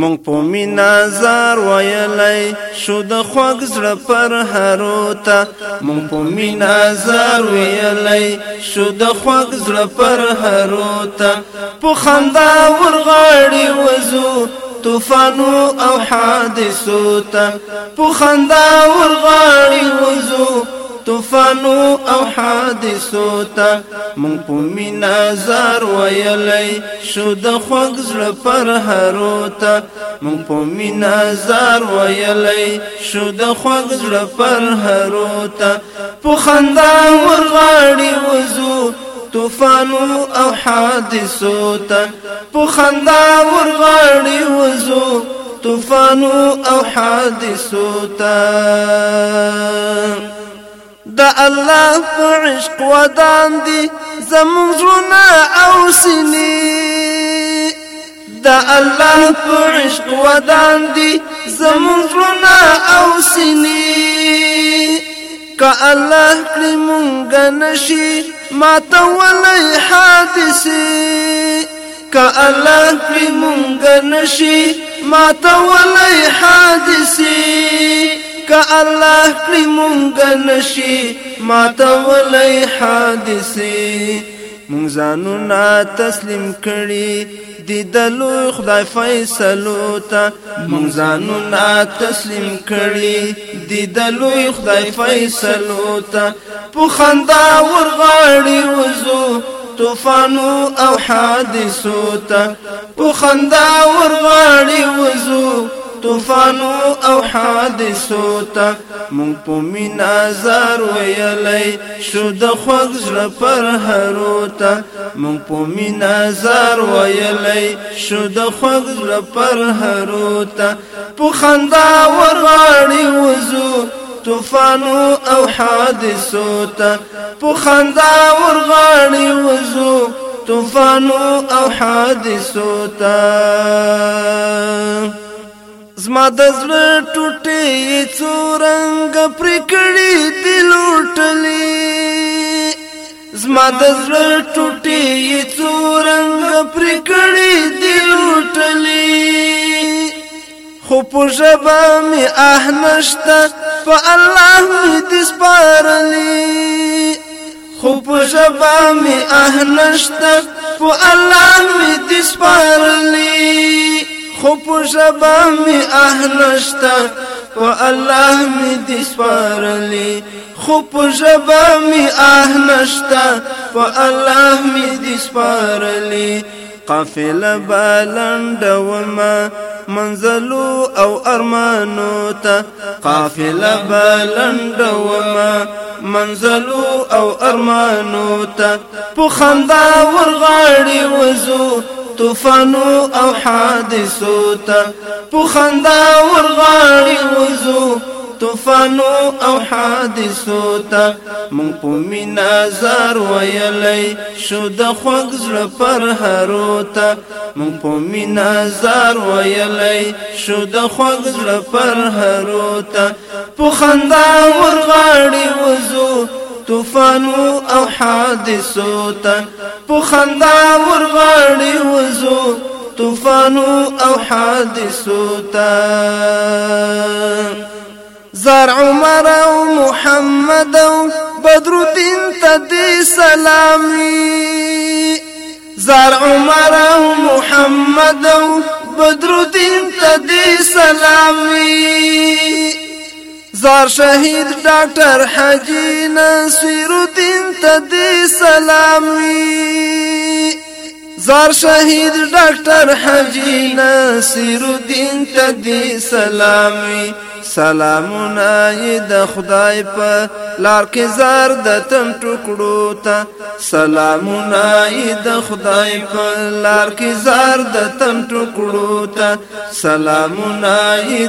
مونږ په مینا زار ویلی شو د خوږ زړه پر هروته مونږ په مینا زار ویلی شو د خوږ زړه پر هروته په خندا ورغاړي وزو طوفانو او حادثو ته په خندا ورغاړي وزو طوفانو او حادثو ته مونږ په مینا زار ویلی شو د خوږ زړه پر هرو ته مونږ په مینا زار ویلی شو د خوږ زړه پر هرو ته په خندا ورغاړي وزو طوفانو او حادثو ته په خندا ورغاړي وزو طوفانو او حادثو ته د الله په عشق ودان دي زمزرنا او سني د الله په عشق ودان دي زمزرنا او سني ک الله کړي مونږ نشي ما ته ولې حادثي ک الله کړي مونږ نشي ما ته ولې حادثي ک الله کړی مونږ نشي ماته ولې حادثه مونږ ځانونه تسلیم کړی دی دلو خدای فیصلو ته مونږ ځانونه تسلیم کړی دی دلو خدای فیصلو ته په خندا ورغاړي وزو طوفانو او حادثو ته په خندا ورغاړي وزو طوفانو او حادثو ته مونږ په مینا زار ویلی شو د خوږ زړه پر هرو ته مونږ په مینا زار ویلی شو د خوږ زړه پر هرو ته په خندا ورغاړي وزو طوفانو او حادثو ته په خندا ورغاړي وزو طوفانو او حادثو ته زما د زړه ټوټې څو رنگ پر کړي دی لوټلې زما د زړه ټوټې څو رنگ پر کړي دی لوټلې خو په ژبه می آه نشته په الله می د سپارلې خو په ژبه می آه نشته په الله می د سپارلې خو په ژبه مې اهلشته په الله مې دې سپارلې خو په ژبه مې اهلشته په الله مې دې سپارلې قافله بلند وما منزلو او ارمانو ته قافله بلند وما منزلو او ارمانو ته په خندا ورغاړي وزو طوفانو او حادثو ته په خندا ورغاړي وزو طوفانو او حادثو ته مونږ په مینا زار ویلی شو د خوږ زړه پر هرو ته مونږ په مینا زار ویلی شو د خوږ زړه پر هرو ته په خندا ورغاړي وزو طوفانو او حادثو ته په خندا ورغړې وزو طوفانو او حادثو ته زار عمر او محمد او بدر الدین تدی سلامي زار عمر او محمد او بدر الدین تدی سلامي زار شهید ډاکټر حاجی نصیر الدین ته دی سلام وی زار شهید ډاکټر حاجی نصیر الدین ته دی سلام وی سلامونه د خدای په لار کې زار د تن ټکړو ته سلامونه د خدای په لار کې زار د تن ټکړو ته سلامونه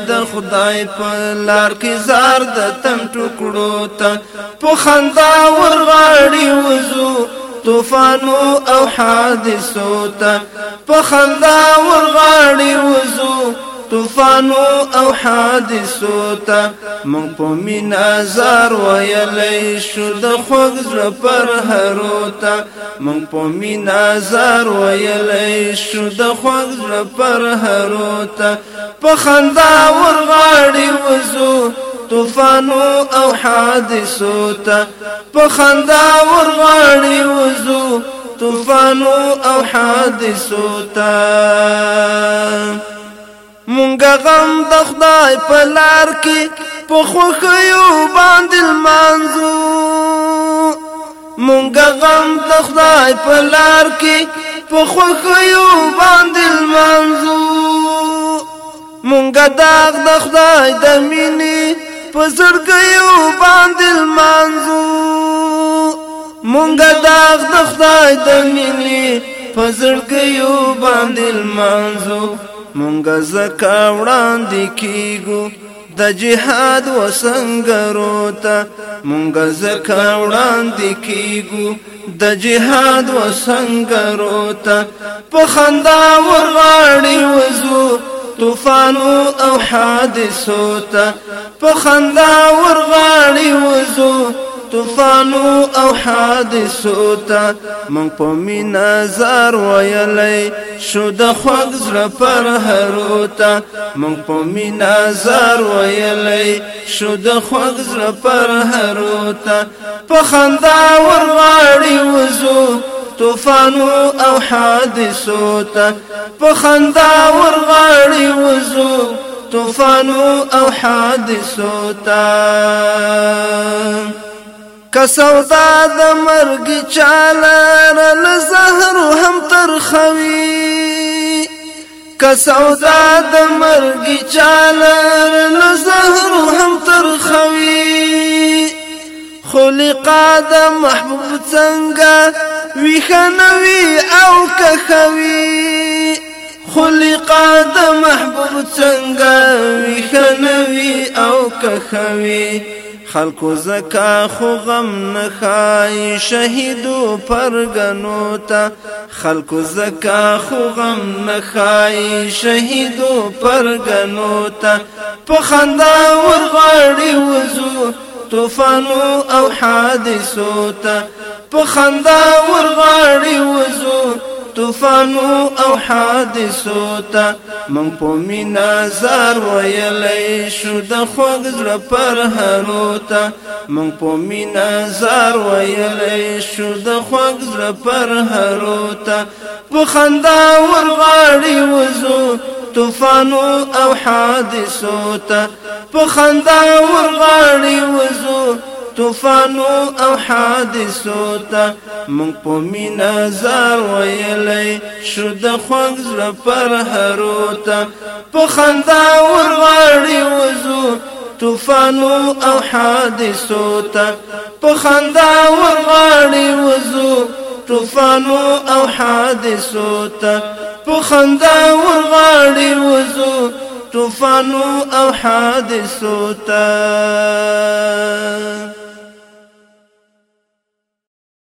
د خدای په لار کې زار د تن ټکړو ته په خندا ورغړی وزو طوفانو او حادثو ته په خندا ورغړی وزو طوفانو او حادثو ته مونږ په مینا زار ویلی شو د خوږ زړه پر هرو ته مونږ په مینا زار ویلی شو د خوږ زړه پر هرو ته په خندا ورغاړې وزو طوفانو او حادثو ته په خندا ورغاړې وزو طوفانو او حادثو ته مونږ غم د خدای په لار کې په خوخیو باندې مانزو مونږ غم د خدای په لار کې په خوخیو باندې مانزو مونږ داغ د خدای د مینې په زړګیو باندې مانزو مونږ داغ د خدای د مینې په زړګیو باندې مانزو مونږ زکا وړاندې کیګو د جهاد وسنګرو ته مونږ زکا وړاندې کیګو د جهاد وسنګرو ته په خندا ورغړی وزو طوفانو او حادثو ته په خندا ورغړی وزو طوفانو او حادثو ته مونږ په مینا زار ویلی شو د خوږ زړه پر هرو ته مونږ په مینا زار ویلی شو د خوږ زړه پر هرو ته په خندا ورغاړي وزو طوفانو او حادثو ته په خندا ورغاړي وزو طوفانو او حادثو ته که سودا د مرګ چاله ل زهر هم ترخوي که سودا د مرګ چاله ل زهر هم ترخوي خلقا د محبوب څنګه ویخنوي او کخوي خلقا د محبوب څنګه ویخنوي او کخوي خلکو زکا خو غم نخای شهیدو پرګنو تا خلکو زکا خو غم نخای شهیدو پرګنو تا په خندا ورغړی وزو طوفانو او حادثو تا په خندا ورغړی وزو طوفانو او حادثو ته مونږ په مینا زار ویلی شو د خوږ زړه پر هرو ته مونږ په مینا زار ویلی شو د خوږ زړه پر هرو ته په خندا ورغاړې وزو طوفانو او حادثو ته په خندا ورغاړې وزو طوفانو او حادثو ته مونږ په مینا زار ویلې شو د خوږ زړه پر هرو ته په خندا ورغړې وزو طوفانو او حادثو ته په خندا ورغړې وزو طوفانو او حادثو ته په خندا ورغړې وزو طوفانو او حادثو ته